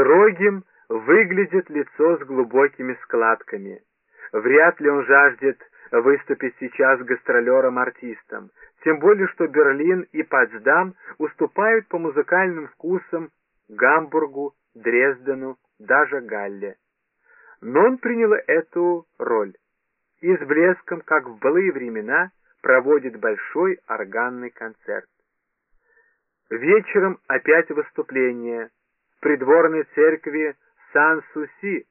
Строгим выглядит лицо с глубокими складками. Вряд ли он жаждет выступить сейчас гастролером-артистом, тем более что Берлин и Потсдам уступают по музыкальным вкусам Гамбургу, Дрездену, даже Галле. Но он принял эту роль и с блеском, как в былые времена, проводит большой органный концерт. Вечером опять выступление придворной церкви Сан-Суси,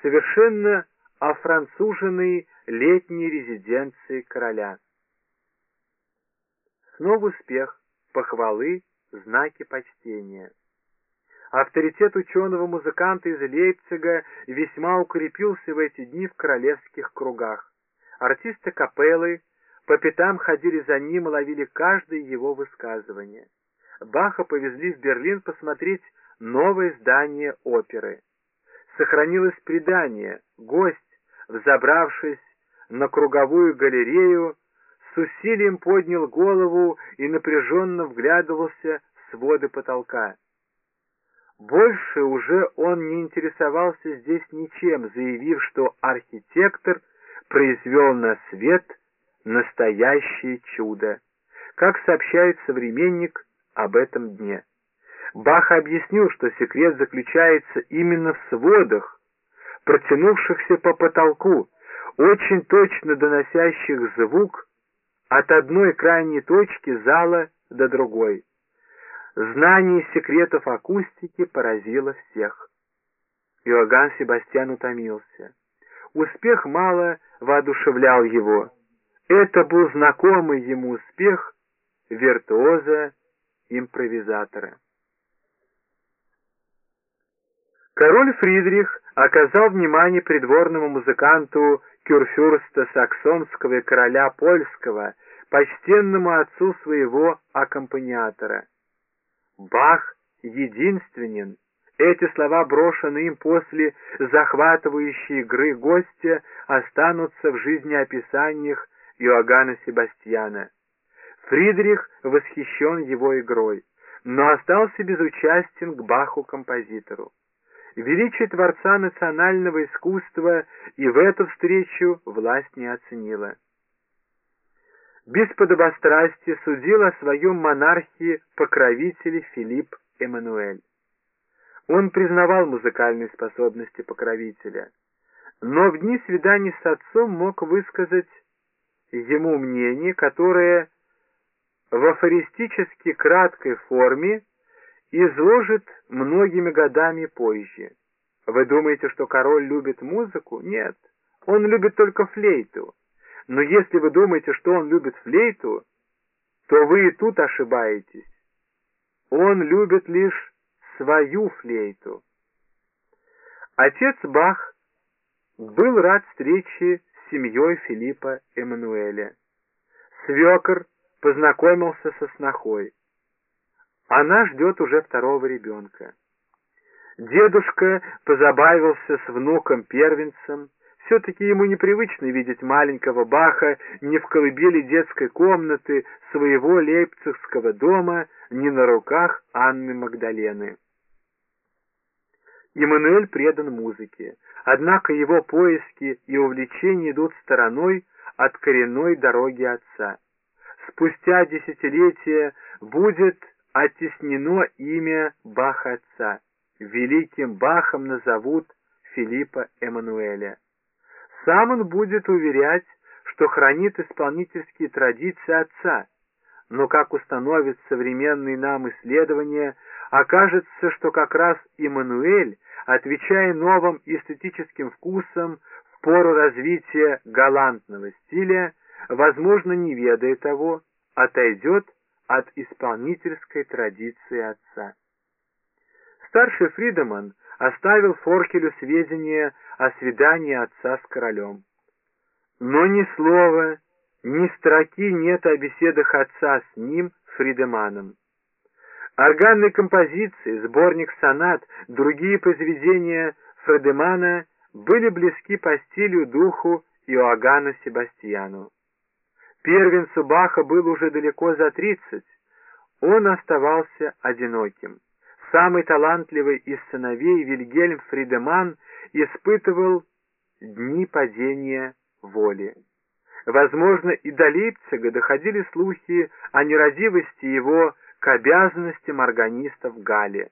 совершенно офранцуженной летней резиденции короля. Снова успех, похвалы, знаки почтения. Авторитет ученого-музыканта из Лейпцига весьма укрепился в эти дни в королевских кругах. Артисты капеллы по пятам ходили за ним и ловили каждое его высказывание. Баха повезли в Берлин посмотреть новое здание оперы. Сохранилось предание, гость, взобравшись на круговую галерею, с усилием поднял голову и напряженно вглядывался в своды потолка. Больше уже он не интересовался здесь ничем, заявив, что архитектор произвел на свет настоящее чудо, как сообщает современник об этом дне. Бах объяснил, что секрет заключается именно в сводах, протянувшихся по потолку, очень точно доносящих звук от одной крайней точки зала до другой. Знание секретов акустики поразило всех. Иоганн Себастьян утомился. Успех мало воодушевлял его. Это был знакомый ему успех виртуоза-импровизатора. Король Фридрих оказал внимание придворному музыканту кюрфюрста саксонского и короля польского, почтенному отцу своего аккомпаниатора. Бах единственен. Эти слова, брошенные им после захватывающей игры гостя, останутся в жизнеописаниях Иоганна Себастьяна. Фридрих восхищен его игрой, но остался безучастен к Баху-композитору. Величие Творца национального искусства и в эту встречу власть не оценила без подобострастия судил о своем монархии покровителе Филипп Эммануэль. Он признавал музыкальные способности покровителя, но в дни свидания с отцом мог высказать ему мнение, которое в афористически краткой форме изложит многими годами позже. Вы думаете, что король любит музыку? Нет, он любит только флейту. Но если вы думаете, что он любит флейту, то вы и тут ошибаетесь. Он любит лишь свою флейту. Отец Бах был рад встрече с семьей Филиппа Эммануэля. Свекор познакомился со снохой. Она ждет уже второго ребенка. Дедушка позабавился с внуком-первенцем, все-таки ему непривычно видеть маленького Баха ни в колыбели детской комнаты своего лейпцигского дома, ни на руках Анны Магдалены. Иммануэль предан музыке, однако его поиски и увлечения идут стороной от коренной дороги отца. Спустя десятилетия будет оттеснено имя Баха отца. Великим Бахом назовут Филиппа Эммануэля. Сам он будет уверять, что хранит исполнительские традиции отца, но, как установит современные нам исследования, окажется, что как раз Иммануэль, отвечая новым эстетическим вкусам в пору развития галантного стиля, возможно, не ведая того, отойдет от исполнительской традиции отца. Старший Фридеман оставил Форкелю сведения о свидании отца с королем. Но ни слова, ни строки нет о беседах отца с ним, Фридеманом. Органные композиции, сборник сонат, другие произведения Фридемана были близки по стилю духу Иоганна Себастьяну. Первенцу Баха было уже далеко за тридцать, он оставался одиноким. самый талантливый из сыновей Вильгельм Фридеман испытывал дни падения воли. Возможно, и до Лейпцига доходили слухи о нерадивости его к обязанностям органиста в Галле.